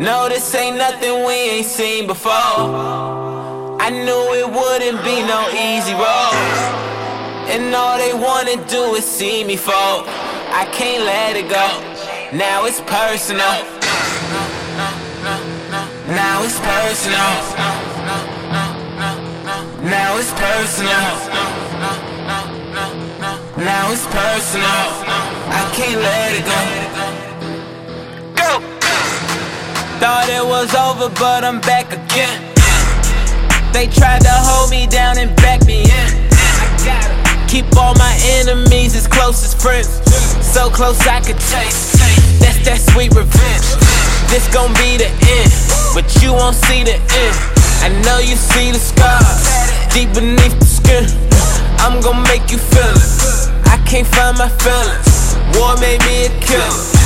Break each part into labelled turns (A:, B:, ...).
A: No, this ain't nothing we ain't seen before. I knew it wouldn't be no easy road. And all they wanna do is see me fall. I can't let it go. Now it's personal. Now it's personal. Now it's personal. Now it's personal. I can't let it go. Thought it was over, but I'm back again. They tried to hold me down and back me in. I gotta keep all my enemies as close as friends. So close I could taste. That's that sweet revenge. This gon' be the end, but you won't see the end. I know you see the scars deep beneath the skin. I'm gon' make you feel it. I can't find my feelings. War made me a killer.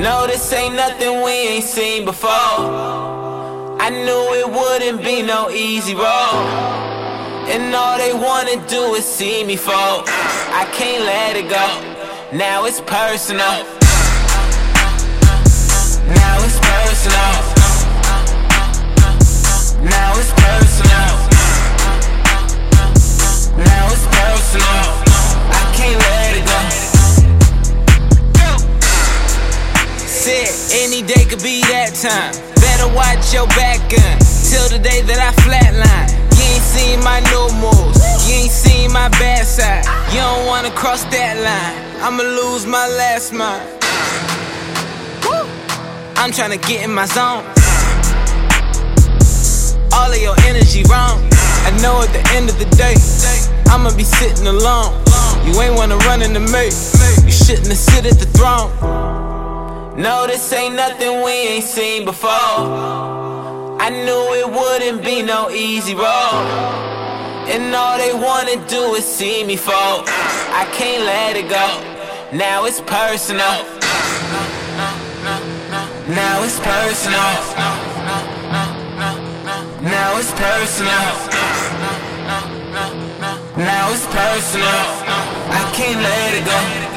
A: No, this ain't nothing we ain't seen before. I knew it wouldn't be no easy road. And all they wanna do is see me fall. I can't let it go. Now it's personal. Time. Better watch your back gun till the day that I flatline. You ain't seen my new moves, you ain't seen my bad side. You don't wanna cross that line. I'ma lose my last mind. I'm tryna get in my zone. All of your energy wrong. I know at the end of the day, I'ma be sitting alone. You ain't wanna run into me. You shouldn't have sit at the throne. No, this ain't nothing we ain't seen before. I knew it wouldn't be no easy road. And all they wanna do is see me fall. I can't let it go. Now it's personal. Now it's personal. Now it's personal. Now it's personal. I can't let it go.